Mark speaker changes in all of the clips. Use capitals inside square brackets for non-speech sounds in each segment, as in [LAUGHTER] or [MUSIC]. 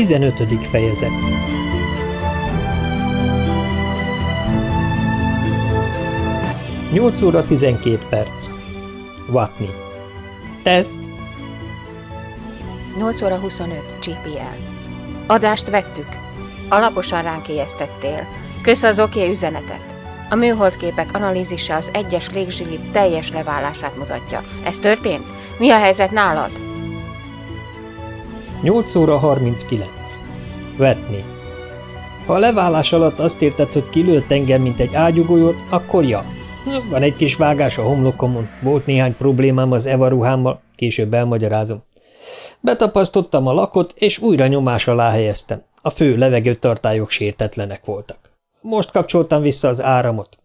Speaker 1: 15. fejezet Nyolc óra 12 perc. Watney. Teszt.
Speaker 2: 8 óra 25. GPL. Adást vettük. Alaposan ránk éjesztettél. Kösz az oké okay üzenetet. A műholdképek analízise az egyes légzsilip teljes leválását mutatja. Ez történt? Mi a helyzet nálad?
Speaker 1: 8 óra 39. Vetni. Ha a leválás alatt azt érted, hogy kilőtt engem, mint egy ágyugolyót, akkor ja. Van egy kis vágás a homlokomon, volt néhány problémám az Eva ruhámmal, később elmagyarázom. Betapasztottam a lakot, és újra nyomás alá helyeztem. A fő levegőtartályok sértetlenek voltak. Most kapcsoltam vissza az áramot.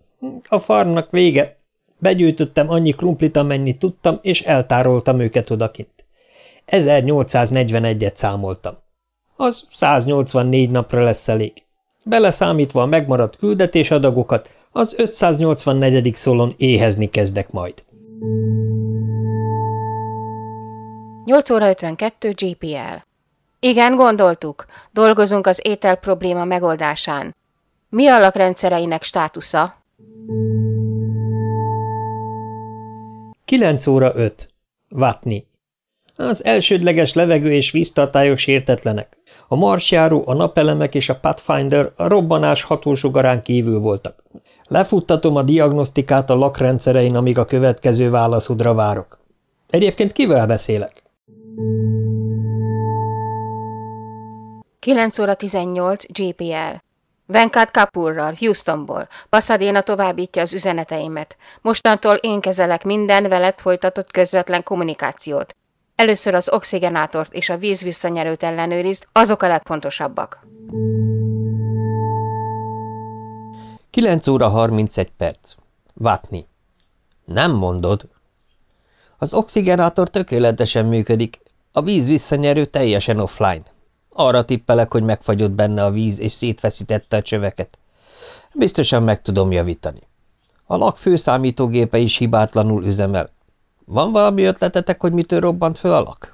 Speaker 1: A farnak vége. Begyűjtöttem annyi krumplit, amennyit tudtam, és eltároltam őket odakint. 1841-et számoltam. Az 184 napra lesz elég. Beleszámítva a megmaradt küldetésadagokat, az 584. szólon éhezni kezdek majd.
Speaker 2: 8 óra 52 GPL. Igen, gondoltuk. Dolgozunk az étel probléma megoldásán. Mi a lakrendszereinek státusza?
Speaker 1: 9 óra 5. Vatni. Az elsődleges levegő és víztartályok sértetlenek. A marsjáró, a napelemek és a Pathfinder a robbanás hatósugarán kívül voltak. Lefuttatom a diagnosztikát a lakrendszerein, amíg a következő válaszodra várok. Egyébként kivel beszélek?
Speaker 2: 9 óra 18 GPL. Venkat Kapurral, Houstonból. Pasadena továbbítja az üzeneteimet. Mostantól én kezelek minden veled folytatott közvetlen kommunikációt. Először az oxigenátort és a víz visszanyerőt ellenőrizd, azok a legfontosabbak.
Speaker 1: 9 óra 31 perc. Vatni. Nem mondod. Az oxigenátor tökéletesen működik, a víz visszanyerő teljesen offline. Arra tippelek, hogy megfagyott benne a víz, és szétfeszítette a csöveket. Biztosan meg tudom javítani. A lak főszámítógépe is hibátlanul üzemel. Van valami ötletetek, hogy mitől robbant föl a lak?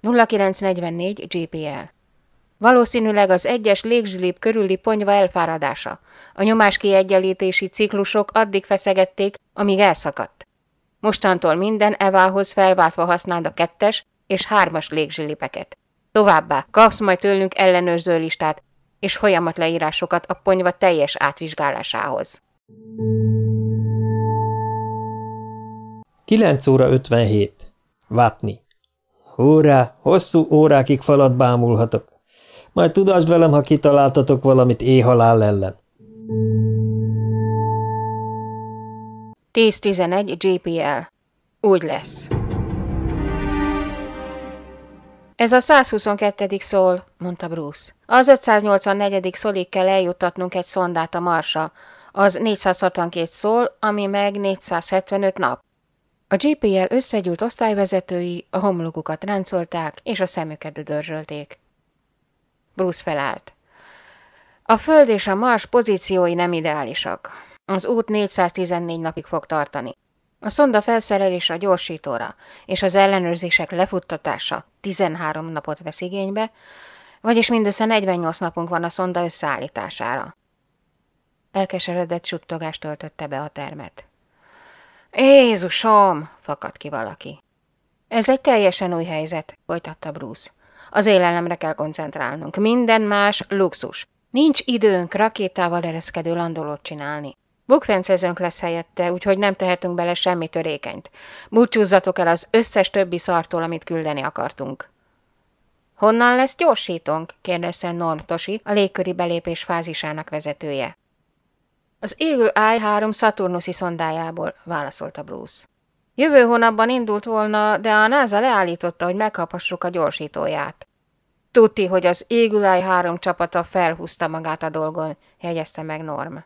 Speaker 2: 0944 GPL Valószínűleg az egyes légzsilip körüli ponyva elfáradása. A nyomáskiegyenlítési ciklusok addig feszegették, amíg elszakadt. Mostantól minden evához felváltva használd a kettes és hármas légzsilipeket. Továbbá kapsz majd tőlünk ellenőrző listát és folyamatleírásokat a ponyva teljes átvizsgálásához.
Speaker 1: 9 óra 57. Vátni. Hurrá, hosszú órákig falat bámulhatok. Majd tudasd velem, ha kitaláltatok valamit éhalál ellen.
Speaker 2: 10-11 GPL. Úgy lesz. Ez a 122. szól, mondta Bruce. Az 584. szólig kell eljuttatnunk egy szondát a Marsa. Az 462 szól, ami meg 475 nap. A GPL összegyűlt osztályvezetői a homlokukat ráncolták, és a szemüket dörzsölték. Bruce felállt. A Föld és a Mars pozíciói nem ideálisak. Az út 414 napig fog tartani. A szonda felszerelése a gyorsítóra és az ellenőrzések lefuttatása 13 napot vesz igénybe, vagyis mindössze 48 napunk van a szonda összeállítására. Elkeseredett suttogást töltötte be a termet. Jézusom! fakadt ki valaki. Ez egy teljesen új helyzet, folytatta Bruce. Az élelemre kell koncentrálnunk. Minden más luxus. Nincs időnk rakétával ereszkedő landolót csinálni. Bukfencezőnk lesz helyette, úgyhogy nem tehetünk bele semmi törékenyt. Búcsúzzatok el az összes többi szartól, amit küldeni akartunk. Honnan lesz gyorsítónk? kérdezte Norm Tosi, a légköri belépés fázisának vezetője. Az Eagle Eye 3 Saturnuszi szondájából, válaszolta Bruce. Jövő hónapban indult volna, de a NASA leállította, hogy megkaphassuk a gyorsítóját. Tudti, hogy az Eye 3 csapata felhúzta magát a dolgon, jegyezte meg Norm.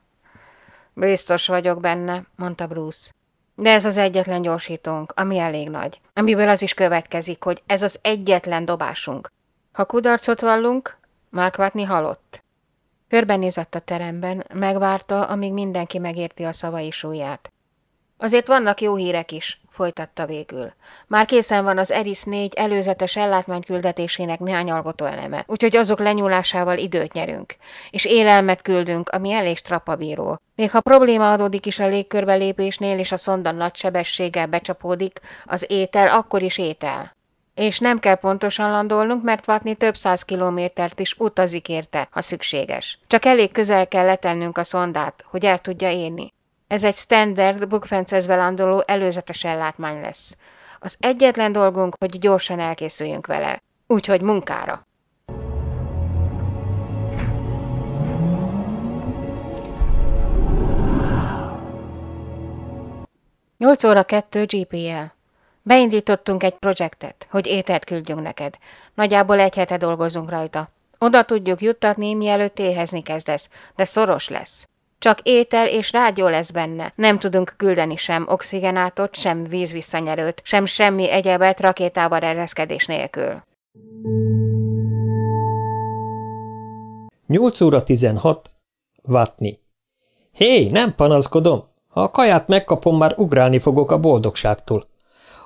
Speaker 2: Biztos vagyok benne, mondta Bruce. De ez az egyetlen gyorsítónk, ami elég nagy, amiből az is következik, hogy ez az egyetlen dobásunk. Ha kudarcot vallunk, Mark Watney halott. Körbenézett a teremben, megvárta, amíg mindenki megérti a szavai súlyát. Azért vannak jó hírek is, folytatta végül. Már készen van az Eris 4 előzetes ellátmány küldetésének néhány alkotó eleme, úgyhogy azok lenyúlásával időt nyerünk. És élelmet küldünk, ami elég strapabíró. Még ha probléma adódik is a légkörbe lépésnél, és a szonda nagy sebességgel becsapódik, az étel akkor is étel. És nem kell pontosan landolnunk, mert Vatni több száz kilométert is utazik érte, ha szükséges. Csak elég közel kell letelnünk a szondát, hogy el tudja érni. Ez egy standard, bukfencezve landoló előzetes ellátmány lesz. Az egyetlen dolgunk, hogy gyorsan elkészüljünk vele. Úgyhogy munkára! Nyolc óra kettő GPL. Beindítottunk egy projektet, hogy ételt küldjünk neked. Nagyjából egy hete dolgozunk rajta. Oda tudjuk juttatni, mielőtt éhezni kezdesz, de szoros lesz. Csak étel és rádió lesz benne. Nem tudunk küldeni sem oxigenátot, sem vízvisszanyerőt, sem semmi egyebet rakétával ereszkedés nélkül.
Speaker 1: 8 óra 16. Vatni. Hé, nem panaszkodom! Ha a kaját megkapom, már ugrálni fogok a boldogságtól.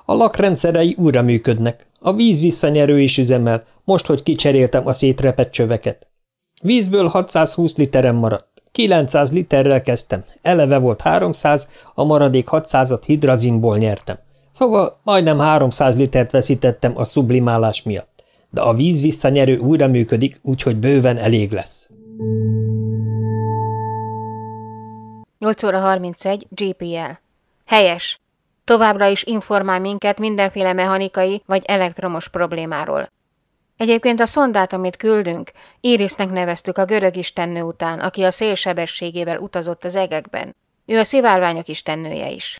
Speaker 1: A lakrendszerei újra működnek, a víz visszanyerő is üzemel, most, hogy kicseréltem a szétrepett csöveket. Vízből 620 literem maradt. 900 literrel kezdtem, eleve volt 300, a maradék 600-at hidrazinból nyertem. Szóval majdnem 300 litert veszítettem a sublimálás miatt, de a víz visszanyerő újra működik, úgyhogy bőven elég lesz.
Speaker 2: 8 óra 31, GPL. Helyes. Továbbra is informál minket mindenféle mechanikai vagy elektromos problémáról. Egyébként a szondát, amit küldünk, Irisnek neveztük a görög istennő után, aki a szélsebességével utazott az egekben. Ő a szivárványok istennője is.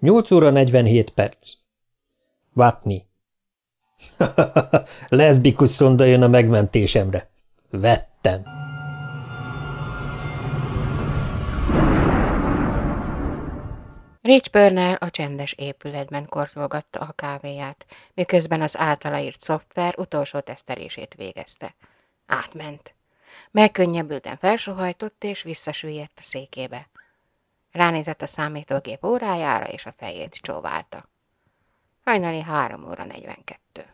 Speaker 1: 8 óra 47 perc. Vatni. [LAUGHS] Leszbikus szonda jön a megmentésemre. Vettem.
Speaker 2: Rich Burnell a csendes épületben kortolgatta a kávéját, miközben az általa írt szoftver utolsó tesztelését végezte. Átment. Megkönnyebbülten felsohajtott és visszasüllyedt a székébe. Ránézett a számítógép órájára, és a fejét csóválta. Hajnali három óra negyvenkettő.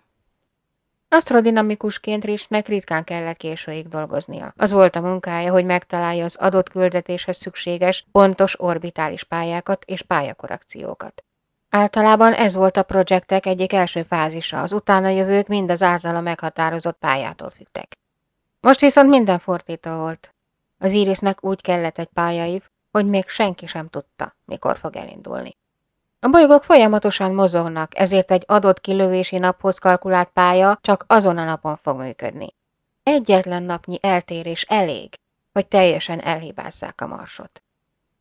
Speaker 2: Asztrodinamikusként Richnek ritkán kellett későig dolgoznia. Az volt a munkája, hogy megtalálja az adott küldetéshez szükséges, pontos orbitális pályákat és pályakorrekciókat. Általában ez volt a projektek egyik első fázisa, az utána jövők mind az általa meghatározott pályától fügtek. Most viszont minden fordító volt. Az Irisnek úgy kellett egy pályaív, hogy még senki sem tudta, mikor fog elindulni. A bolygók folyamatosan mozognak, ezért egy adott kilövési naphoz kalkulált pálya csak azon a napon fog működni. Egyetlen napnyi eltérés elég, hogy teljesen elhibázzák a marsot.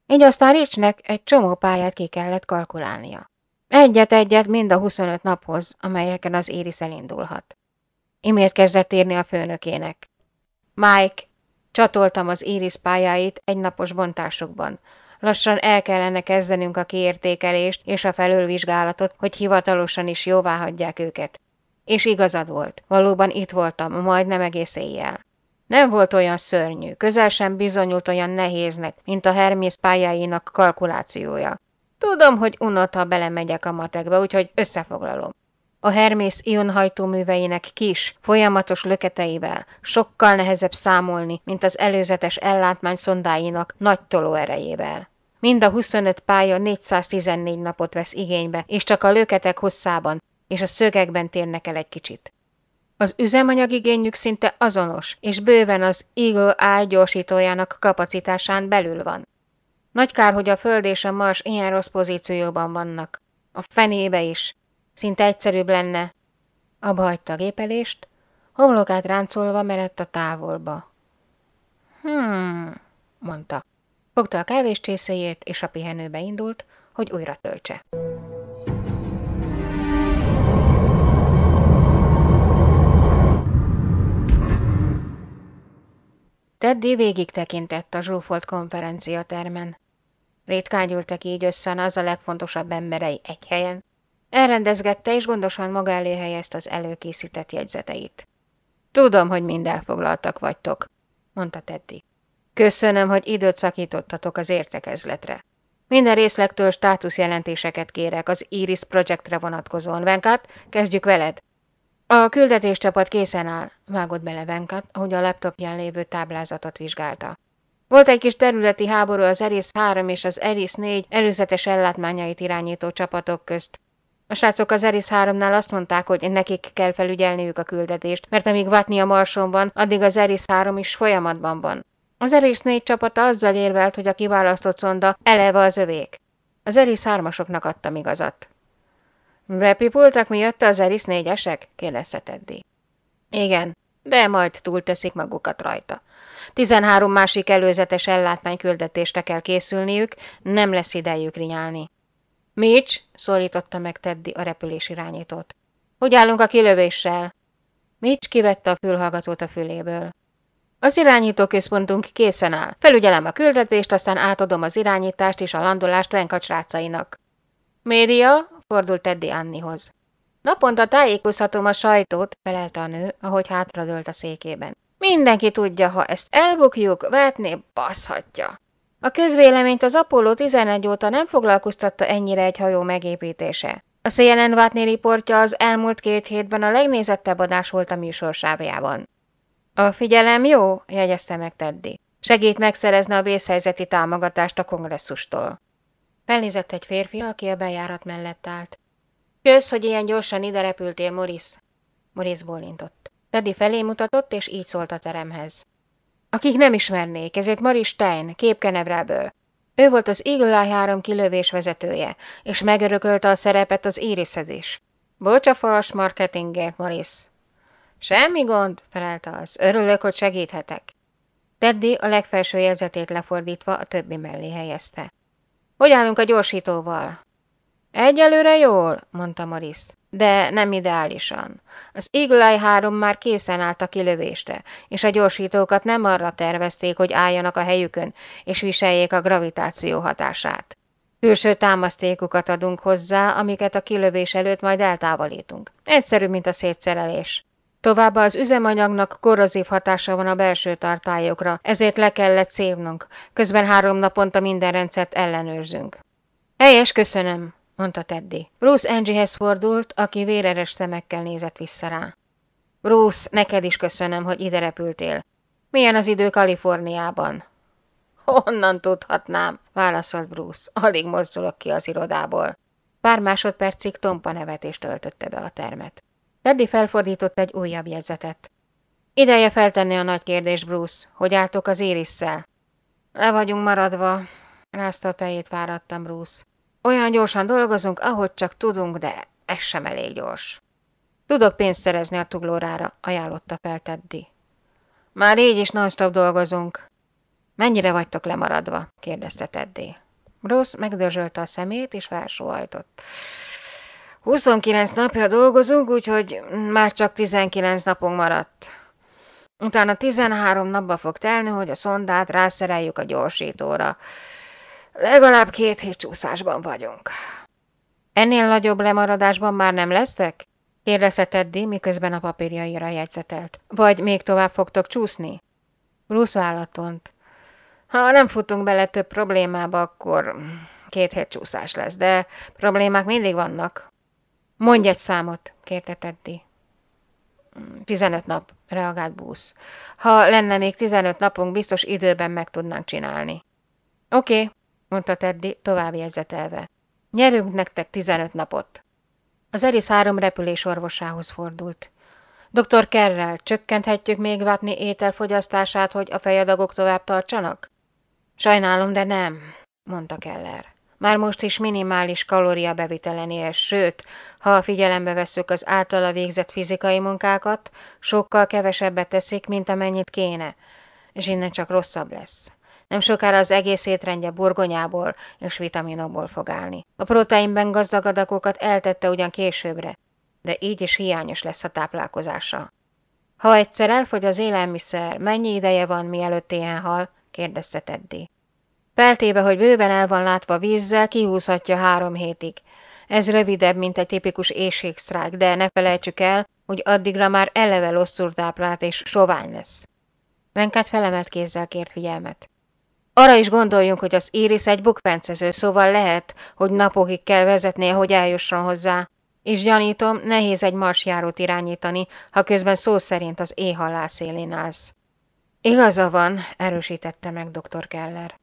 Speaker 2: Így aztán Richnek egy csomó pályát ki kellett kalkulálnia. Egyet-egyet mind a 25 naphoz, amelyeken az Éris elindulhat. Imért kezdett írni a főnökének. Mike, csatoltam az Iris pályáit egy napos bontásokban, Lassan el kellene kezdenünk a kiértékelést és a felülvizsgálatot, hogy hivatalosan is jóvá hagyják őket. És igazad volt, valóban itt voltam, majdnem egész éjjel. Nem volt olyan szörnyű, közel sem bizonyult olyan nehéznek, mint a Hermész pályáinak kalkulációja. Tudom, hogy unott, ha belemegyek a matekbe, úgyhogy összefoglalom. A Hermész ionhajtóműveinek kis, folyamatos löketeivel sokkal nehezebb számolni, mint az előzetes ellátmány szondáinak nagy tolóerejével. Mind a 25 pálya 414 napot vesz igénybe, és csak a löketek hosszában és a szögekben térnek el egy kicsit. Az üzemanyagigényük szinte azonos, és bőven az Eagle Eye gyorsítójának kapacitásán belül van. Nagy kár, hogy a Föld és a Mars ilyen rossz pozícióban vannak. A fenébe is, Szinte egyszerűbb lenne. Abba hagyta a gépelést, homlokát ráncolva merett a távolba. Hmm, mondta. Fogta a kávéscsészéjét, és a pihenőbe indult, hogy újra töltse. Teddy végig tekintett a zsúfolt konferenciatermen. Ritkán gyűltek így össze az a legfontosabb emberei egy helyen, Elrendezgette és gondosan maga elé helyezte az előkészített jegyzeteit. Tudom, hogy mind elfoglaltak vagytok, mondta Teddy. Köszönöm, hogy időt szakítottatok az értekezletre. Minden részlektől státuszjelentéseket kérek az Iris projektre vonatkozóan. Venkat, kezdjük veled. A küldetéscsapat készen áll, vágott bele Venkat, ahogy a laptopján lévő táblázatot vizsgálta. Volt egy kis területi háború az Eris 3 és az Eris 4 előzetes ellátmányait irányító csapatok közt. A srácok az Eris 3-nál azt mondták, hogy nekik kell felügyelniük a küldetést, mert amíg Vatni a Marson van, addig az Eris 3 is folyamatban van. Az Eris 4 csapata azzal érvelt, hogy a kiválasztott szonda eleve az övék. Az Eris 3-asoknak adtam igazat. Repipultak miatt az Eris 4-esek? kérdezte Teddy. Igen, de majd túlteszik magukat rajta. Tizenhárom másik előzetes ellátmányküldetésre kell készülniük, nem lesz idejük rinyálni. Mitch, szólította meg Teddy a repülés irányítót. Hogy állunk a kilövéssel? Mitch kivette a fülhallgatót a füléből. Az irányító központunk készen áll. Felügyelem a küldetést, aztán átadom az irányítást és a landolást Renkacs rácainak. Média, fordult Teddy Annihoz. Naponta tájékoztatom a sajtót, felelte a nő, ahogy hátradőlt a székében. Mindenki tudja, ha ezt elbukjuk, vetné, baszhatja. A közvéleményt az Apollo 11 óta nem foglalkoztatta ennyire egy hajó megépítése. A CNN Vátni riportja az elmúlt két hétben a legnézettebb adás volt a műsorsávjában. A figyelem jó, jegyezte meg Teddy. Segít megszerezni a vészhelyzeti támogatást a kongresszustól. Felnézett egy férfi, aki a bejárat mellett állt. Kösz, hogy ilyen gyorsan ide repültél, Morris. Morris bólintott. Teddy felé mutatott, és így szólt a teremhez. Akik nem ismernék, ezért Maris Stein, képkenevráből. Ő volt az Eagle Eye 3 kilövés vezetője, és megörökölte a szerepet az Irishez is. Bocs a falas marketingért, Morris. Semmi gond, felelte az. Örülök, hogy segíthetek. Teddy a legfelső érzetét lefordítva a többi mellé helyezte. Hogy állunk a gyorsítóval? Egyelőre jól, mondta Morris, de nem ideálisan. Az Eagle Eye 3 már készen állt a kilövésre, és a gyorsítókat nem arra tervezték, hogy álljanak a helyükön, és viseljék a gravitáció hatását. Külső támasztékokat adunk hozzá, amiket a kilövés előtt majd eltávolítunk. Egyszerű, mint a szétszerelés. Továbbá az üzemanyagnak korrozív hatása van a belső tartályokra, ezért le kellett szívnunk. Közben három naponta minden rendszert ellenőrzünk. Helyes, köszönöm, mondta Teddy. Bruce Angiehez fordult, aki véreres szemekkel nézett vissza rá. Bruce, neked is köszönöm, hogy ide repültél. Milyen az idő Kaliforniában? Honnan tudhatnám, válaszolt Bruce. Alig mozdulok ki az irodából. Pár másodpercig tompa nevetést töltötte be a termet. Teddy felfordított egy újabb jegyzetet. Ideje feltenni a nagy kérdés, Bruce. Hogy álltok az érisszel? Le vagyunk maradva, rázta a fejét várattam Bruce. Olyan gyorsan dolgozunk, ahogy csak tudunk, de ez sem elég gyors. Tudok pénzt szerezni a tuglórára, ajánlotta fel Teddy. Már így is non-stop dolgozunk. Mennyire vagytok lemaradva? kérdezte Teddy. Bruce megdörzsölte a szemét, és felsóhajtott. 29 napja dolgozunk, úgyhogy már csak 19 napunk maradt. Utána 13 napba fog telni, hogy a szondát rászereljük a gyorsítóra. Legalább két hét csúszásban vagyunk. Ennél nagyobb lemaradásban már nem lesztek? kérdezte Teddy, miközben a papírjaira jegyzetelt. Vagy még tovább fogtok csúszni? Bruce vállatont. Ha nem futunk bele több problémába, akkor két hét csúszás lesz, de problémák mindig vannak. Mondj egy számot, kérte Teddy. Tizenöt nap, reagált Búsz. Ha lenne még tizenöt napunk, biztos időben meg tudnánk csinálni. Oké, okay, mondta Teddy, tovább jegyzetelve. Nyerünk nektek tizenöt napot. Az Eris három repülés orvosához fordult. Dr. Kerrel, csökkenthetjük még Vatni ételfogyasztását, hogy a fejadagok tovább tartsanak? Sajnálom, de nem, mondta Keller. Már most is minimális kalóriabevitelen él, sőt, ha figyelembe vesszük az általa végzett fizikai munkákat, sokkal kevesebbet teszik, mint amennyit kéne, és innen csak rosszabb lesz. Nem sokára az egész étrendje burgonyából és vitaminokból fog állni. A proteinben gazdag adagokat eltette ugyan későbbre, de így is hiányos lesz a táplálkozása. Ha egyszer elfogy az élelmiszer, mennyi ideje van, mielőtt ilyen hal? kérdezte Teddy. Feltéve, hogy bőven el van látva vízzel, kihúzhatja három hétig. Ez rövidebb, mint egy tipikus éjségsztrájk, de ne felejtsük el, hogy addigra már eleve losszul táplált és sovány lesz. Venkát felemelt kézzel kért figyelmet. Arra is gondoljunk, hogy az Iris egy bukpencező, szóval lehet, hogy napokig kell vezetnie, hogy eljusson hozzá. És gyanítom, nehéz egy marsjárót irányítani, ha közben szó szerint az éhhalál szélén állsz. Igaza van, erősítette meg dr. Keller.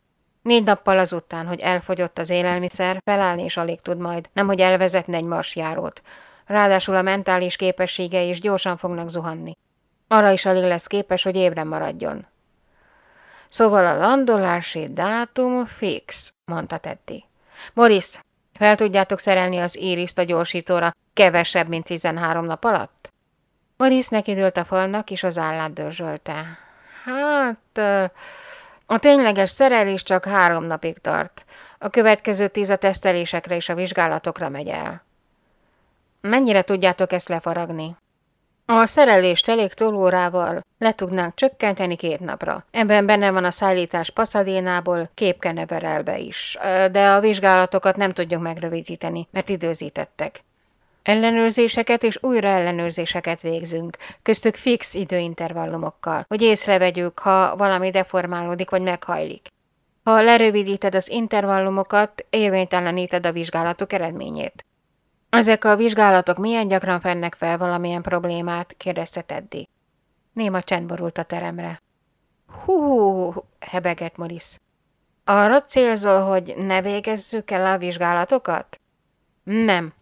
Speaker 2: Négy nappal azután, hogy elfogyott az élelmiszer, felállni is alig tud majd, nemhogy elvezetne egy marsjárót. Ráadásul a mentális képességei is gyorsan fognak zuhanni. Arra is alig lesz képes, hogy ébren maradjon. Szóval a landolási dátum fix, mondta Teddy. Morris, fel tudjátok szerelni az íriszt a gyorsítóra kevesebb, mint 13 nap alatt? Morris nekidőlt a falnak, és az állát dörzsölte. Hát, a tényleges szerelés csak három napig tart. A következő tíz a tesztelésekre és a vizsgálatokra megy el. Mennyire tudjátok ezt lefaragni? A szerelést elég tolórával le tudnánk csökkenteni két napra. Ebben benne van a szállítás Pasadénából képkeneverelbe is, de a vizsgálatokat nem tudjuk megrövidíteni, mert időzítettek. Ellenőrzéseket és újra ellenőrzéseket végzünk, köztük fix időintervallumokkal, hogy észrevegyük, ha valami deformálódik vagy meghajlik. Ha lerövidíted az intervallumokat, érvényteleníted a vizsgálatok eredményét. Ezek a vizsgálatok milyen gyakran fennek fel valamilyen problémát? kérdezte Teddy. Néma csend borult a teremre. Hú, hebegett Morris. Arra célzol, hogy ne végezzük el a vizsgálatokat? Nem,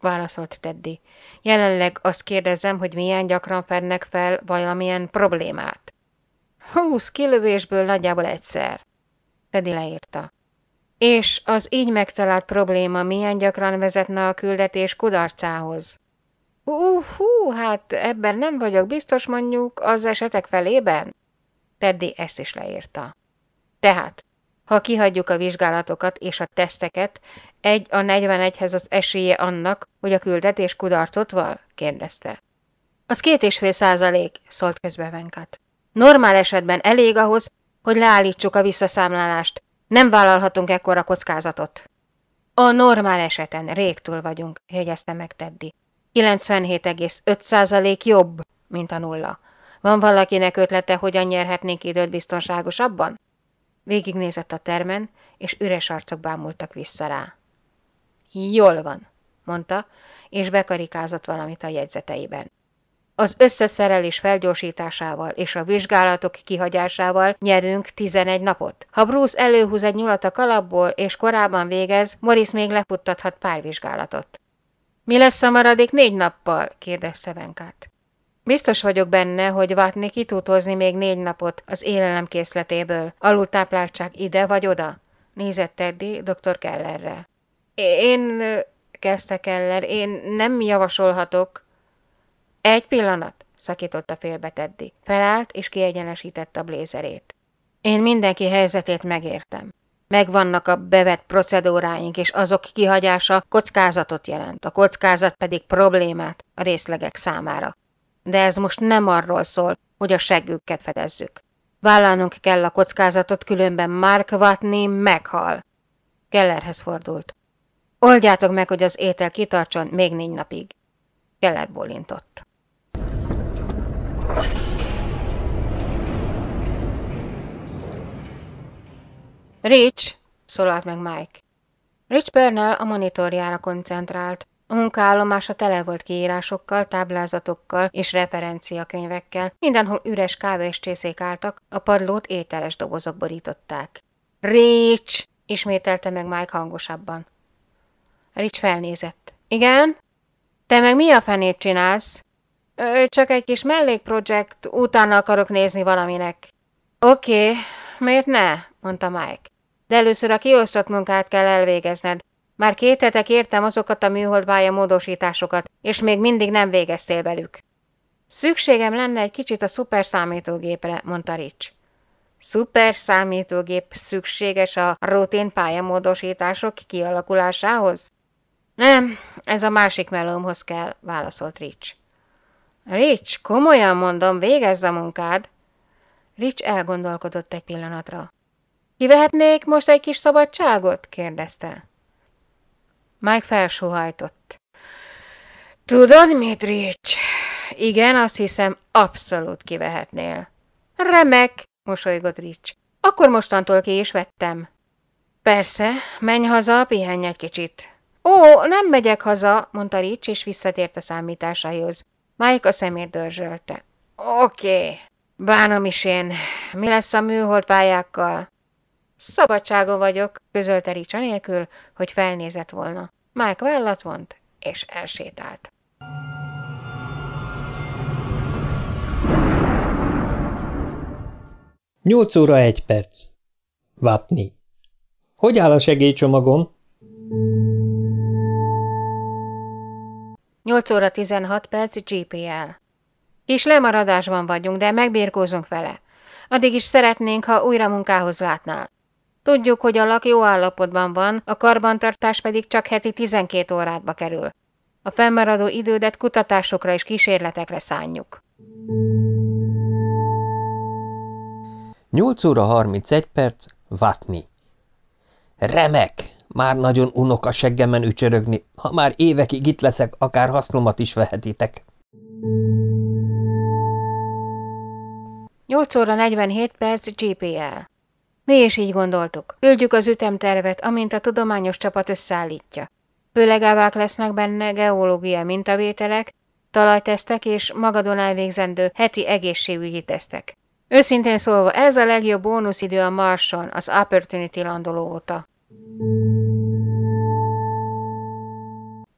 Speaker 2: válaszolt Teddy. Jelenleg azt kérdezem, hogy milyen gyakran fennek fel valamilyen problémát. Húsz kilövésből nagyjából egyszer. Teddy leírta. És az így megtalált probléma milyen gyakran vezetne a küldetés kudarcához? Hú, hú, hát ebben nem vagyok biztos mondjuk az esetek felében. Teddy ezt is leírta. Tehát, ha kihagyjuk a vizsgálatokat és a teszteket, egy a 41-hez az esélye annak, hogy a küldetés kudarcot val? kérdezte. Az két és fél százalék, szólt közbe Venkat. Normál esetben elég ahhoz, hogy leállítsuk a visszaszámlálást, nem vállalhatunk ekkora kockázatot. A normál eseten rég túl vagyunk, jegyezte meg Teddy. 97,5% jobb, mint a nulla. Van valakinek ötlete, hogyan nyerhetnénk időt biztonságosabban? Végignézett a termen, és üres arcok bámultak vissza rá. Jól van, mondta, és bekarikázott valamit a jegyzeteiben. Az összeszerelés felgyorsításával és a vizsgálatok kihagyásával nyerünk 11 napot. Ha Bruce előhúz egy nyulat a kalapból és korábban végez, Morris még lefuttathat pár vizsgálatot. Mi lesz a maradék négy nappal? kérdezte Venkát. Biztos vagyok benne, hogy Vatni ki tud még négy napot az élelemkészletéből. Alultápláltság ide vagy oda? Nézett Teddy dr. Kellerre. Én, kezdte Keller, én nem javasolhatok, egy pillanat, szakította félbe Teddy. Felállt és kiegyenesítette a blézerét. Én mindenki helyzetét megértem. Megvannak a bevett procedúráink, és azok kihagyása kockázatot jelent, a kockázat pedig problémát a részlegek számára. De ez most nem arról szól, hogy a seggüket fedezzük. Vállalnunk kell a kockázatot, különben Mark Watney meghal. Kellerhez fordult. Oldjátok meg, hogy az étel kitartson még négy napig. Keller bólintott. Rich, szólalt meg Mike. Rich Bernal a monitorjára koncentrált. A munkaállomása tele volt kiírásokkal, táblázatokkal és referenciakönyvekkel. Mindenhol üres csészék álltak, a padlót ételes dobozok borították. Rich! ismételte meg Mike hangosabban. Rich felnézett. Igen? Te meg mi a fenét csinálsz? Ö, csak egy kis mellékprojekt, utána akarok nézni valaminek. Oké, okay, miért ne? mondta Mike. De először a kiosztott munkát kell elvégezned. Már két hete kértem azokat a műholdpálya módosításokat, és még mindig nem végeztél velük. Szükségem lenne egy kicsit a szuper számítógépre, mondta Rich. Szuper számítógép szükséges a rutin pályamódosítások kialakulásához? Nem, ez a másik melómhoz kell, válaszolt Rich. Rich, komolyan mondom, végezz a munkád. Rich elgondolkodott egy pillanatra. Kivehetnék most egy kis szabadságot? kérdezte. Mike felsóhajtott. Tudod mit, Rich? Igen, azt hiszem, abszolút kivehetnél. Remek, mosolygott Rich. Akkor mostantól ki is vettem. Persze, menj haza, pihenj egy kicsit. Ó, nem megyek haza, mondta Rich, és visszatért a számításaihoz. Mike a szemét dörzsölte. Oké, okay. bánom is én. Mi lesz a műhold pályákkal? Szabadságon vagyok, közölte Rich anélkül, hogy felnézett volna. Mike vállat vont, és elsétált.
Speaker 1: Nyolc óra egy perc. Vatni. Hogy áll a segélycsomagom?
Speaker 2: 8 óra 16 perc GPL. Kis lemaradásban vagyunk, de megbírkózunk vele. Addig is szeretnénk, ha újra munkához látnál. Tudjuk, hogy a lak jó állapotban van, a karbantartás pedig csak heti 12 órátba kerül. A fennmaradó idődet kutatásokra és kísérletekre szánjuk.
Speaker 1: 8 óra 31 perc, Vatni. Remek! Már nagyon unok a seggemen ücsörögni. Ha már évekig itt leszek, akár hasznomat is vehetitek.
Speaker 2: 8 óra 47 perc GPL. Mi is így gondoltuk. Küldjük az ütemtervet, amint a tudományos csapat összeállítja. Főlegávák lesznek benne geológia mintavételek, talajtesztek és magadon elvégzendő heti egészségügyi tesztek. Őszintén szólva, ez a legjobb bónuszidő a Marson, az Opportunity landoló óta.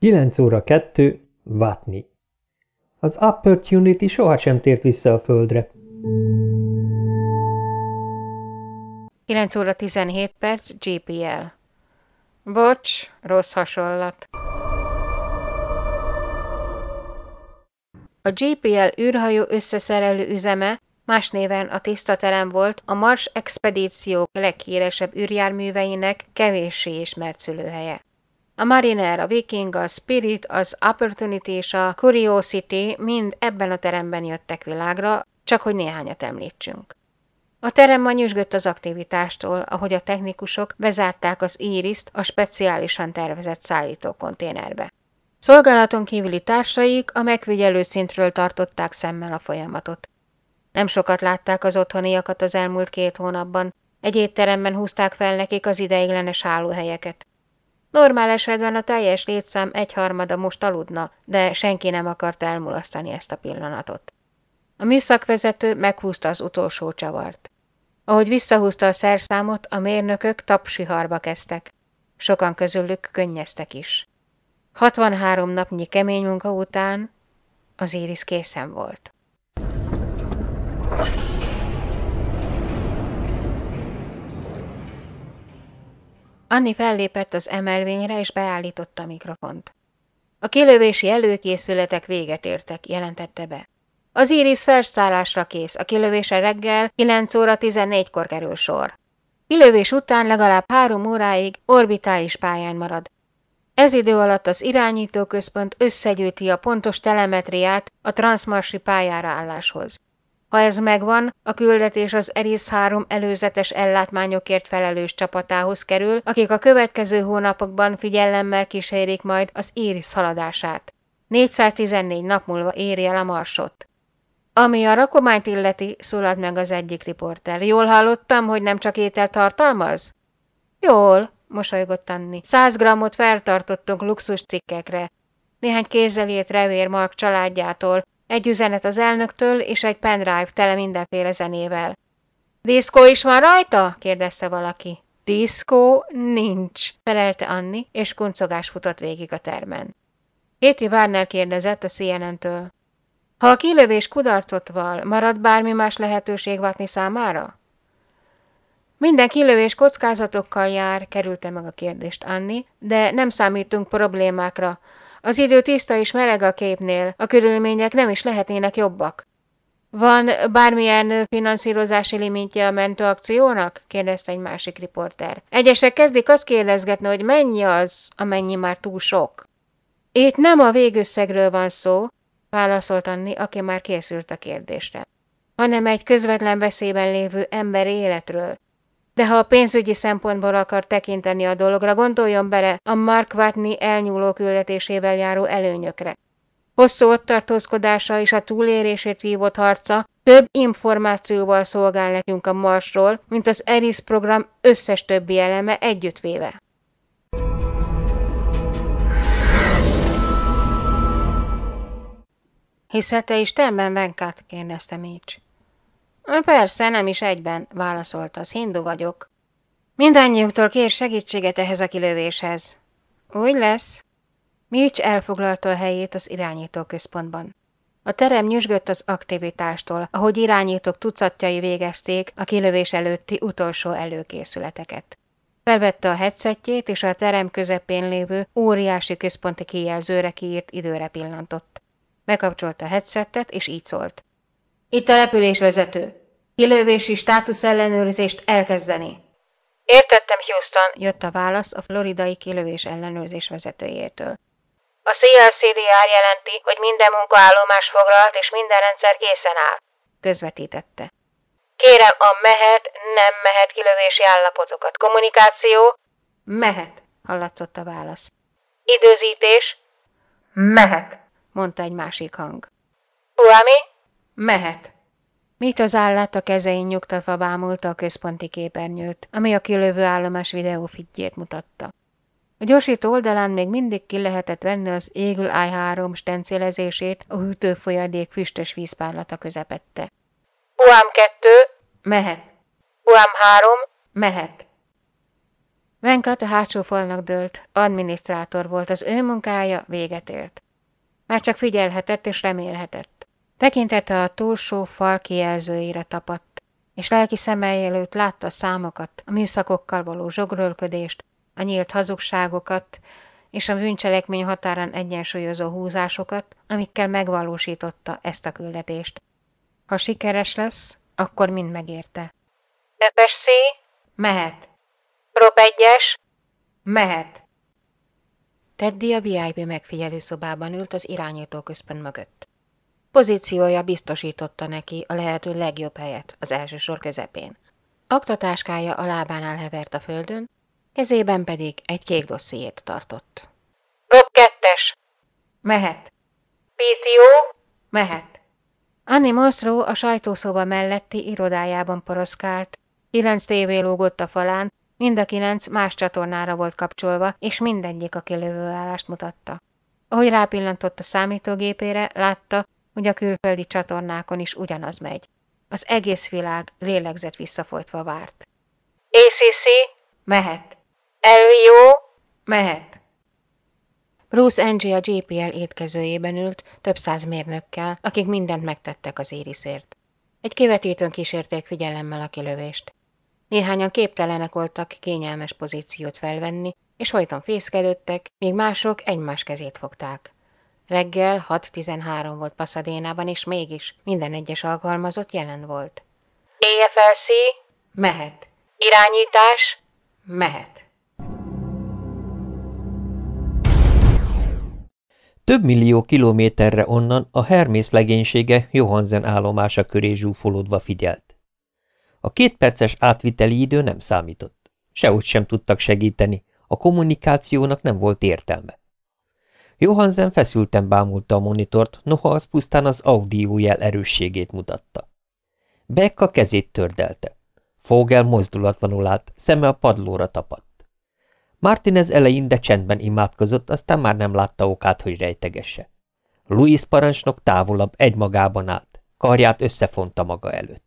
Speaker 1: 9 óra 2, Vatni. Az Opportunity sohasem tért vissza a földre.
Speaker 2: 9 óra 17 perc, GPL. Bocs, rossz hasonlat. A GPL űrhajó összeszerelő üzeme más néven a tisztaterem volt a Mars expedíciók leghíresebb űrjárműveinek kevéssé ismert szülőhelye. A Mariner, a Viking, a Spirit, az Opportunity és a Curiosity mind ebben a teremben jöttek világra, csak hogy néhányat említsünk. A terem ma nyüzsgött az aktivitástól, ahogy a technikusok bezárták az Iris-t a speciálisan tervezett szállítókonténerbe. Szolgálaton kívüli társaik a megfigyelő szintről tartották szemmel a folyamatot. Nem sokat látták az otthoniakat az elmúlt két hónapban, egy étteremben húzták fel nekik az ideiglenes hálóhelyeket. Normál esetben a teljes létszám egyharmada most aludna, de senki nem akart elmulasztani ezt a pillanatot. A műszakvezető meghúzta az utolsó csavart. Ahogy visszahúzta a szerszámot, a mérnökök tapsiharba kezdtek. Sokan közülük könnyeztek is. 63 napnyi kemény munka után az Iris készen volt. Anni fellépett az emelvényre, és beállította a mikrofont. A kilövési előkészületek véget értek, jelentette be. Az Iris felszállásra kész, a kilövése reggel 9 óra 14-kor kerül sor. Kilövés után legalább három óráig orbitális pályán marad. Ez idő alatt az irányítóközpont összegyűjti a pontos telemetriát a transzmarsi pályára álláshoz. Ha ez megvan, a küldetés az ERIS 3 előzetes ellátmányokért felelős csapatához kerül, akik a következő hónapokban figyelemmel kísérik majd az Iris haladását. 414 nap múlva éri el a marsot. Ami a rakományt illeti, szólalt meg az egyik riporter. Jól hallottam, hogy nem csak étel tartalmaz? Jól, mosolygott Anni. Száz grammot feltartottunk luxus cikkekre. Néhány kézzelét revér Mark családjától, egy üzenet az elnöktől, és egy pendrive tele mindenféle zenével. Diszkó is van rajta? kérdezte valaki. Diszkó nincs, felelte Anni, és kuncogás futott végig a termen. Kéti Warner kérdezett a CNN-től. Ha a kilövés kudarcot val, marad bármi más lehetőség vatni számára? Minden kilövés kockázatokkal jár, kerülte meg a kérdést Anni, de nem számítunk problémákra, az idő tiszta és meleg a képnél, a körülmények nem is lehetnének jobbak. Van bármilyen finanszírozási limitje a mentőakciónak? kérdezte egy másik riporter. Egyesek kezdik azt kérdezgetni, hogy mennyi az, amennyi már túl sok. Itt nem a végösszegről van szó, válaszolt Anni, aki már készült a kérdésre, hanem egy közvetlen veszélyben lévő ember életről, de ha a pénzügyi szempontból akar tekinteni a dologra, gondoljon bele a Mark Watney elnyúló küldetésével járó előnyökre. Hosszú ott tartózkodása és a túlérését vívott harca Több információval szolgál nekünk a Marsról, mint az ERIS program összes többi eleme együttvéve. Hiszel te is temben Venkát? kérdezte Mitch. Persze, nem is egyben, válaszolta, az hindu vagyok. Mindannyiuktól kér segítséget ehhez a kilövéshez. Úgy lesz. Mitch elfoglalta a helyét az irányító központban. A terem nyüzsgött az aktivitástól, ahogy irányítók tucatjai végezték a kilövés előtti utolsó előkészületeket. Felvette a headsetjét, és a terem közepén lévő óriási központi kijelzőre kiírt időre pillantott. Bekapcsolta a headsetet, és így szólt. Itt a repülésvezető. Kilövési státusz ellenőrzést elkezdeni.
Speaker 3: Értettem, Houston,
Speaker 2: jött a válasz a floridai kilövés ellenőrzés vezetőjétől.
Speaker 3: A CLCDR jelenti, hogy minden munkaállomás foglalt és minden rendszer készen áll.
Speaker 2: Közvetítette.
Speaker 3: Kérem a mehet, nem mehet kilövési állapotokat. Kommunikáció?
Speaker 2: Mehet, hallatszott a válasz.
Speaker 3: Időzítés?
Speaker 2: Mehet, mondta egy másik hang.
Speaker 3: Uami?
Speaker 2: Mehet. Mit az állat a kezein nyugtatva bámulta a központi képernyőt, ami a kilövő állomás videófitjét mutatta. A gyorsító oldalán még mindig ki lehetett venni az égül i3 stencélezését a hűtőfolyadék füstös vízpárlata közepette.
Speaker 3: UAM 2.
Speaker 2: Mehet.
Speaker 3: UAM 3.
Speaker 2: Mehet. Venkat a hátsó falnak dőlt, adminisztrátor volt, az ő munkája véget ért. Már csak figyelhetett és remélhetett. Tekintete a túlsó fal kijelzőire tapadt, és lelki szemei előtt látta a számokat, a műszakokkal való zsogrölködést, a nyílt hazugságokat és a bűncselekmény határán egyensúlyozó húzásokat, amikkel megvalósította ezt a küldetést. Ha sikeres lesz, akkor mind megérte.
Speaker 3: FSC?
Speaker 2: Mehet.
Speaker 3: Prop 1-es?
Speaker 2: Mehet. Teddy a VIP megfigyelő szobában ült az irányító központ mögött. Pozíciója biztosította neki a lehető legjobb helyet az első sor közepén. Aktatáskája a lábánál hevert a földön, kezében pedig egy kék dossziét tartott.
Speaker 3: Prop 2-es.
Speaker 2: Mehet.
Speaker 3: PTO?
Speaker 2: Mehet. Anni Moszró a sajtószoba melletti irodájában poroszkált. Kilenc tévé lógott a falán, mind a kilenc más csatornára volt kapcsolva, és mindegyik a kilövőállást mutatta. Ahogy rápillantott a számítógépére, látta, hogy a külföldi csatornákon is ugyanaz megy. Az egész világ lélegzett visszafolytva várt.
Speaker 3: ACC?
Speaker 2: Mehet.
Speaker 3: LVO?
Speaker 2: Mehet. Bruce Angie a GPL étkezőjében ült, több száz mérnökkel, akik mindent megtettek az ériszért. Egy kivetítőn kísérték figyelemmel a kilövést. Néhányan képtelenek voltak kényelmes pozíciót felvenni, és folyton fészkelődtek, míg mások egymás kezét fogták. Reggel 6.13 volt Pasadénában, és mégis minden egyes alkalmazott jelen volt.
Speaker 3: AFLC?
Speaker 2: Mehet.
Speaker 3: Irányítás?
Speaker 2: Mehet.
Speaker 1: Több millió kilométerre onnan a Hermész legénysége Johansen állomása köré zsúfolódva figyelt. A kétperces átviteli idő nem számított. Sehogy sem tudtak segíteni, a kommunikációnak nem volt értelme. Johansen feszülten bámulta a monitort, noha az pusztán az audiójel erősségét mutatta. Beck a kezét tördelte. Fogel mozdulatlanul állt, szeme a padlóra tapadt. Martinez elején de csendben imádkozott, aztán már nem látta okát, hogy rejtegesse. Louis parancsnok távolabb egymagában állt, karját összefonta maga előtt.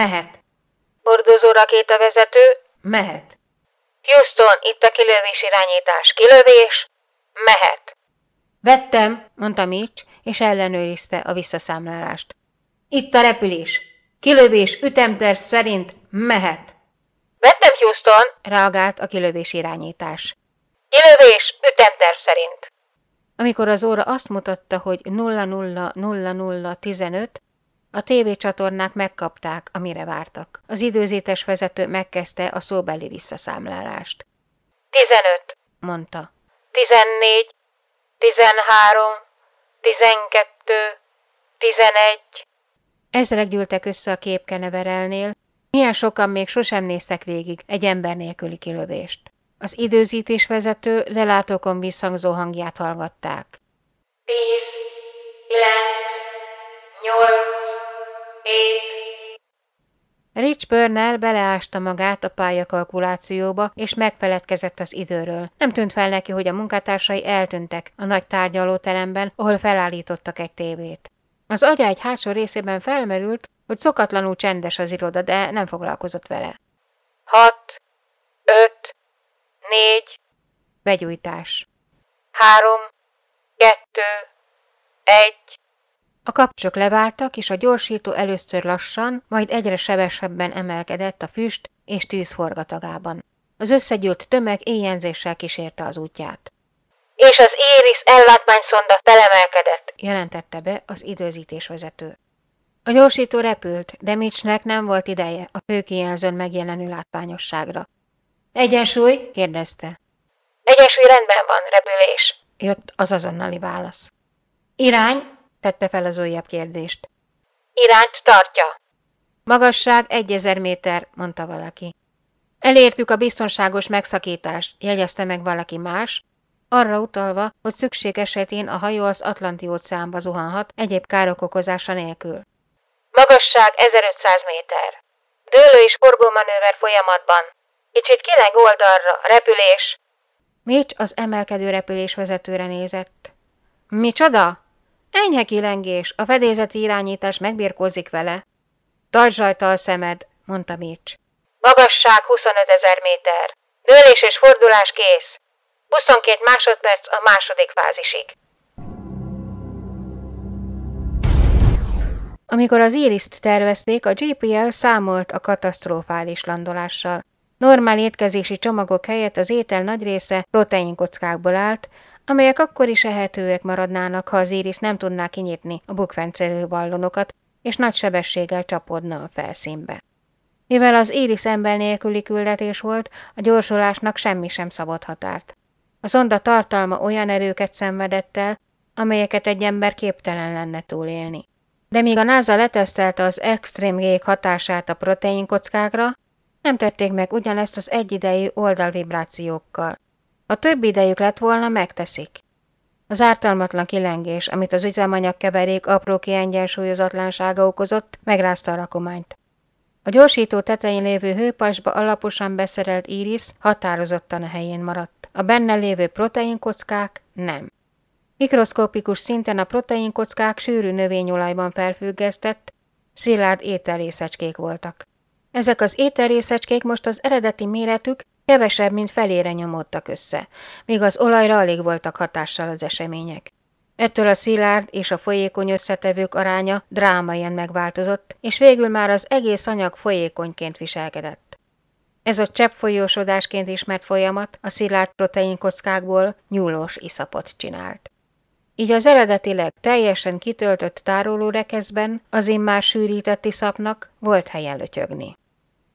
Speaker 2: Mehet.
Speaker 3: Hordozó rakétavezető?
Speaker 2: Mehet.
Speaker 3: Houston, itt a kilövés irányítás. Kilövés? Mehet.
Speaker 2: Vettem, mondta Mitch, és ellenőrizte a visszaszámlálást. Itt a repülés. Kilövés ütemterv szerint mehet.
Speaker 3: Vettem, Houston.
Speaker 2: Reagált a kilövés irányítás.
Speaker 3: Kilövés ütemterv szerint.
Speaker 2: Amikor az óra azt mutatta, hogy 000015, a tévécsatornák megkapták, amire vártak. Az időzítés vezető megkezdte a szóbeli visszaszámlálást.
Speaker 3: 15,
Speaker 2: Mondta.
Speaker 3: 14, 13, 12, 11.
Speaker 2: Ezrek gyűltek össze a képkeneverelnél, milyen sokan még sosem néztek végig egy ember nélküli kilövést. Az időzítésvezető lelátókon visszhangzó hangját hallgatták.
Speaker 3: Tíz, kilenc, nyolc,
Speaker 2: Rich Burnell beleásta magát a pályakalkulációba, és megfeledkezett az időről. Nem tűnt fel neki, hogy a munkátársai eltűntek a nagy tárgyalóteremben, ahol felállítottak egy tévét. Az agya egy hátsó részében felmerült, hogy szokatlanul csendes az iroda, de nem foglalkozott vele.
Speaker 3: hat, öt, négy,
Speaker 2: Begyújtás.
Speaker 3: három, kettő, egy.
Speaker 2: A kapcsok leváltak, és a gyorsító először lassan, majd egyre sebesebben emelkedett a füst és tűz forgatagában. Az összegyűlt tömeg éjjenzéssel kísérte az útját.
Speaker 3: És az Iris ellátmányszonda felemelkedett.
Speaker 2: jelentette be az időzítésvezető. A gyorsító repült, de Mitchnek nem volt ideje a főkijelzőn megjelenő látványosságra. Egyensúly? kérdezte.
Speaker 3: Egyensúly rendben van, repülés.
Speaker 2: Jött az azonnali válasz. Irány? Tette fel az újabb kérdést.
Speaker 3: Irányt tartja.
Speaker 2: Magasság 1000 méter, mondta valaki. Elértük a biztonságos megszakítást, jegyezte meg valaki más, arra utalva, hogy szükség esetén a hajó az Atlanti óceánba zuhanhat egyéb károk okozása nélkül.
Speaker 3: Magasság 1500 méter. Dőlő és forgómanőver folyamatban. Kicsit kileng oldalra, repülés.
Speaker 2: Mitch az emelkedő repülés vezetőre nézett. Micsoda? Enyhe kilengés, a fedélzeti irányítás megbirkózik vele. Tartsd rajta a szemed, mondta Mitch.
Speaker 3: Magasság 25 ezer méter. Dőlés és fordulás kész. 22 másodperc a második fázisig.
Speaker 2: Amikor az Iris-t tervezték, a GPL számolt a katasztrofális landolással. Normál étkezési csomagok helyett az étel nagy része proteinkockákból állt, amelyek akkor is ehetőek maradnának, ha az Iris nem tudná kinyitni a bukfencelő ballonokat, és nagy sebességgel csapódna a felszínbe. Mivel az Iris ember nélküli küldetés volt, a gyorsulásnak semmi sem szabott határt. A szonda tartalma olyan erőket szenvedett el, amelyeket egy ember képtelen lenne túlélni. De míg a NASA letesztelte az extrém gég hatását a proteinkockákra, nem tették meg ugyanezt az egyidejű oldalvibrációkkal. Ha több idejük lett volna, megteszik. Az ártalmatlan kilengés, amit az üzemanyag keverék apró kiegyensúlyozatlansága okozott, megrázta a rakományt. A gyorsító tetején lévő hőpasba alaposan beszerelt Iris határozottan a helyén maradt. A benne lévő proteinkockák nem. Mikroszkopikus szinten a proteinkockák sűrű növényolajban felfüggesztett, szilárd ételrészecskék voltak. Ezek az ételrészecskék most az eredeti méretük kevesebb, mint felére nyomódtak össze, míg az olajra alig voltak hatással az események. Ettől a szilárd és a folyékony összetevők aránya drámaian megváltozott, és végül már az egész anyag folyékonyként viselkedett. Ez a cseppfolyósodásként ismert folyamat a szilárd proteinkockákból nyúlós iszapot csinált. Így az eredetileg teljesen kitöltött tárolórekeszben az immár sűrített iszapnak volt helyen lötyögni.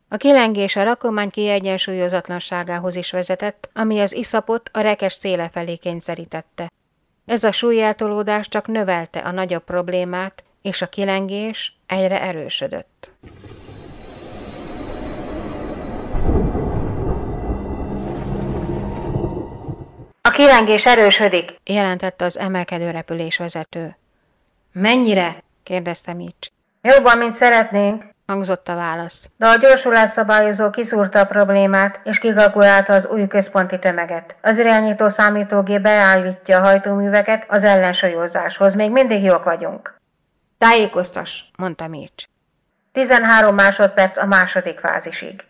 Speaker 2: A kilengés a rakomány kiegyensúlyozatlanságához is vezetett, ami az iszapot a rekes széle felé kényszerítette. Ez a súlyeltolódás csak növelte a nagyobb problémát, és a kilengés egyre erősödött.
Speaker 3: A kilengés erősödik.
Speaker 2: jelentette az emelkedő repülés vezető. Mennyire? kérdezte Mitch.
Speaker 3: Jobban, mint szeretnénk.
Speaker 2: Hangzott a válasz.
Speaker 3: De a gyorsulás szabályozó kiszúrta a problémát, és kikalkulálta az új központi tömeget. Az irányító számítógép beállítja a hajtóműveket az ellensúlyozáshoz. Még mindig jók vagyunk.
Speaker 2: Tájékoztas, mondta Mitch.
Speaker 3: 13 másodperc a második fázisig.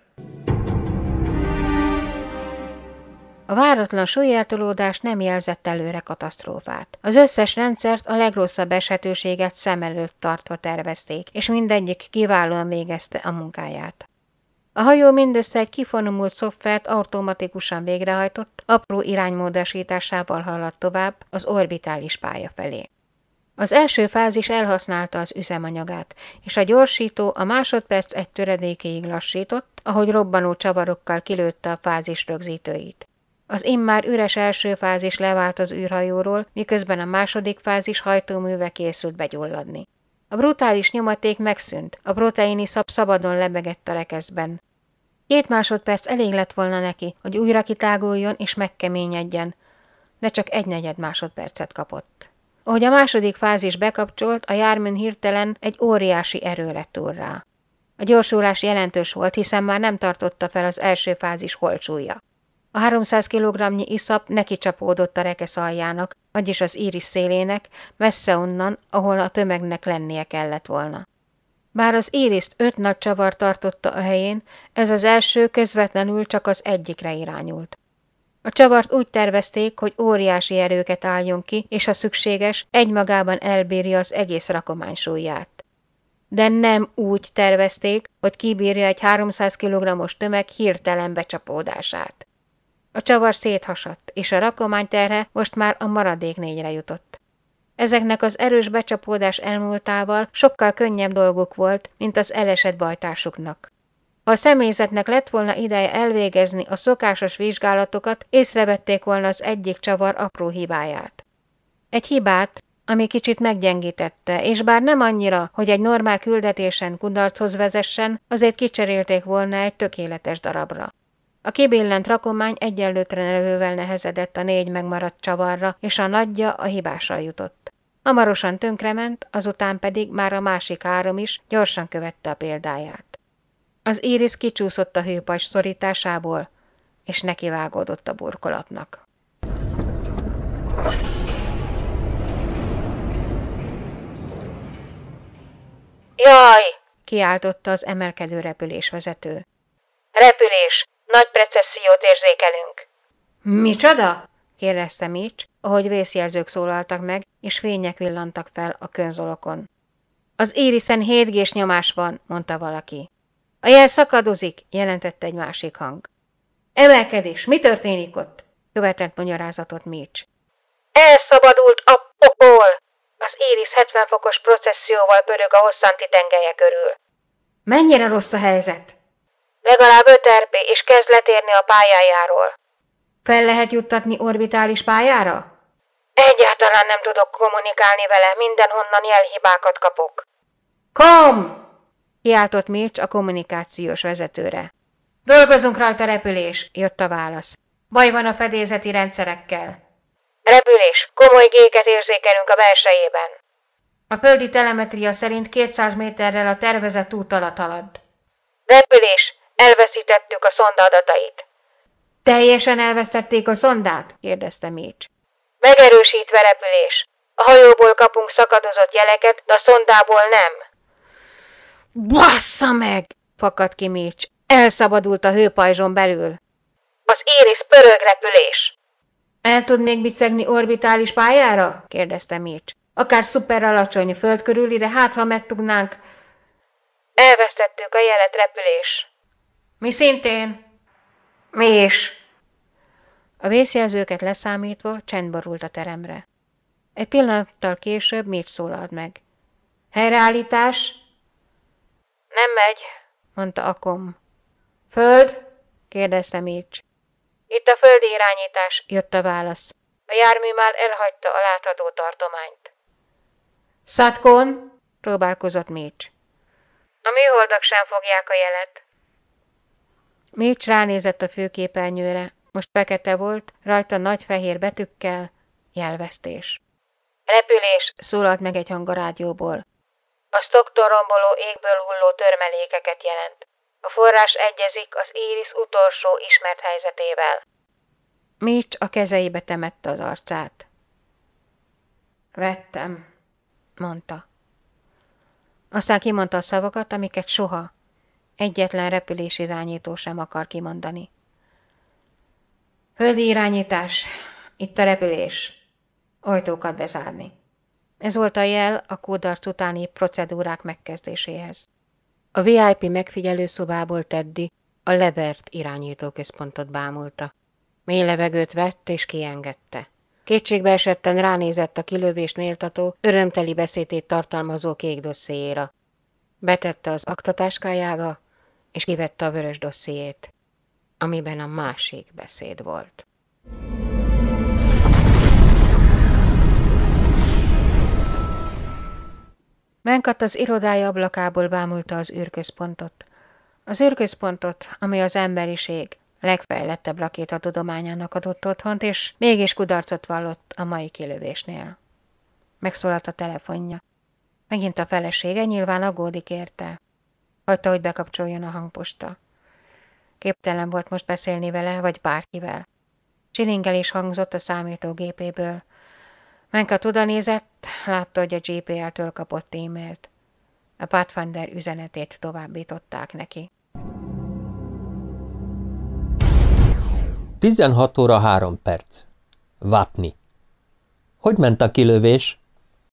Speaker 2: A váratlan súlyeltolódás nem jelzett előre katasztrófát. Az összes rendszert a legrosszabb esetőséget szem előtt tartva tervezték, és mindegyik kiválóan végezte a munkáját. A hajó mindössze egy kifonomult szoftvert automatikusan végrehajtott, apró iránymódosításával haladt tovább az orbitális pálya felé. Az első fázis elhasználta az üzemanyagát, és a gyorsító a másodperc egy töredékéig lassított, ahogy robbanó csavarokkal kilőtte a fázis rögzítőit. Az immár üres első fázis levált az űrhajóról, miközben a második fázis hajtóműve készült begyulladni. A brutális nyomaték megszűnt, a proteini szab szabadon lebegett a rekeszben. Két másodperc elég lett volna neki, hogy újra kitáguljon és megkeményedjen, de csak egy negyed másodpercet kapott. Ahogy a második fázis bekapcsolt, a járműn hirtelen egy óriási erő lett rá. A gyorsulás jelentős volt, hiszen már nem tartotta fel az első fázis holcsúlya. A 300 kg iszap neki csapódott a rekesz aljának, vagyis az íris szélének, messze onnan, ahol a tömegnek lennie kellett volna. Bár az íriszt öt nagy csavar tartotta a helyén, ez az első közvetlenül csak az egyikre irányult. A csavart úgy tervezték, hogy óriási erőket álljon ki, és ha szükséges, egymagában elbírja az egész rakomány súlyát. De nem úgy tervezték, hogy kibírja egy 300 kg-os tömeg hirtelen becsapódását. A csavar széthasadt, és a rakomány terhe most már a maradék négyre jutott. Ezeknek az erős becsapódás elmúltával sokkal könnyebb dolguk volt, mint az elesett bajtársuknak. Ha a személyzetnek lett volna ideje elvégezni a szokásos vizsgálatokat, észrevették volna az egyik csavar apró hibáját. Egy hibát, ami kicsit meggyengítette, és bár nem annyira, hogy egy normál küldetésen kudarchoz vezessen, azért kicserélték volna egy tökéletes darabra. A kibillent rakomány egyenlőtlen erővel nehezedett a négy megmaradt csavarra, és a nagyja a hibásra jutott. Hamarosan tönkrement, azután pedig már a másik három is gyorsan követte a példáját. Az íris kicsúszott a hőpajs szorításából, és nekivágódott a burkolatnak.
Speaker 3: Jaj!
Speaker 2: kiáltotta az emelkedő repülésvezető.
Speaker 3: Repülés! Nagy precessziót érzékelünk.
Speaker 2: Micsoda? kérdezte Mitch, ahogy vészjelzők szólaltak meg, és fények villantak fel a könzolokon. Az ériszen hétgés nyomás van, mondta valaki. A jel szakadozik, jelentette egy másik hang. Emelkedés, mi történik ott? követett magyarázatot Mitch.
Speaker 3: Elszabadult a pokol! Az Éris 70 fokos processzióval pörög a hosszanti tengelye körül.
Speaker 2: Mennyire rossz a helyzet?
Speaker 3: Legalább 5 RP, és kezd letérni a pályájáról.
Speaker 2: Fel lehet juttatni orbitális pályára?
Speaker 3: Egyáltalán nem tudok kommunikálni vele, mindenhonnan jelhibákat kapok.
Speaker 2: Kom! kiáltott Mitch a kommunikációs vezetőre. Dolgozunk rajta repülés, jött a válasz. Baj van a fedélzeti rendszerekkel.
Speaker 3: Repülés, komoly géket érzékelünk a belsejében.
Speaker 2: A földi telemetria szerint 200 méterrel a tervezett út alatt halad.
Speaker 3: Repülés, elveszítettük a szonda adatait.
Speaker 2: Teljesen elvesztették a szondát? kérdezte Mitch.
Speaker 3: Megerősítve repülés. A hajóból kapunk szakadozott jeleket, de a szondából nem.
Speaker 2: Bassza meg! fakadt ki Mitch. Elszabadult a hőpajzson belül.
Speaker 3: Az Iris pörög repülés.
Speaker 2: El tudnék bicegni orbitális pályára? kérdezte Mitch. Akár szuper alacsony föld körülire, hát ha meg tudnánk.
Speaker 3: Elvesztettük a jelet repülés.
Speaker 2: Mi szintén?
Speaker 3: Mi is.
Speaker 2: A vészjelzőket leszámítva csend borult a teremre. Egy pillanattal később Mitch szólalt meg. Helyreállítás?
Speaker 3: Nem megy,
Speaker 2: mondta Akom. Föld? kérdezte Mitch.
Speaker 3: Itt a földi irányítás.
Speaker 2: Jött a válasz.
Speaker 3: A jármű már elhagyta a látható tartományt.
Speaker 2: Szatkon? próbálkozott Mitch.
Speaker 3: A műholdak sem fogják a jelet.
Speaker 2: Mitch ránézett a főképernyőre. Most fekete volt, rajta nagy fehér betűkkel, jelvesztés.
Speaker 3: Repülés,
Speaker 2: szólalt meg egy hang a rádióból.
Speaker 3: A sztoktól romboló égből hulló törmelékeket jelent. A forrás egyezik az Iris utolsó ismert helyzetével.
Speaker 2: Mitch a kezeibe temette az arcát. Vettem, mondta. Aztán kimondta a szavakat, amiket soha, egyetlen repülésirányító sem akar kimondani. Földi irányítás, itt a repülés, ajtókat bezárni. Ez volt a jel a kódarc utáni procedúrák megkezdéséhez. A VIP megfigyelő szobából Teddy a levert irányítóközpontot bámulta. Mély levegőt vett és kiengedte. Kétségbe esetten ránézett a kilövést méltató, örömteli beszédét tartalmazó kék dossziéra. Betette az aktatáskájába, és kivette a vörös dossziét, amiben a másik beszéd volt. Menkat az irodája ablakából bámulta az űrközpontot. Az űrközpontot, ami az emberiség legfejlettebb rakétatudományának adott otthont, és mégis kudarcot vallott a mai kilövésnél. Megszólalt a telefonja. Megint a felesége nyilván aggódik érte. Hagyta, hogy bekapcsoljon a hangposta. Képtelen volt most beszélni vele, vagy bárkivel. Csilingelés hangzott a számítógépéből. Menka oda nézett, látta, hogy a GPL-től kapott e-mailt. A Pathfinder üzenetét továbbították neki.
Speaker 4: 16 óra 3 perc. Vatni. Hogy ment a kilövés?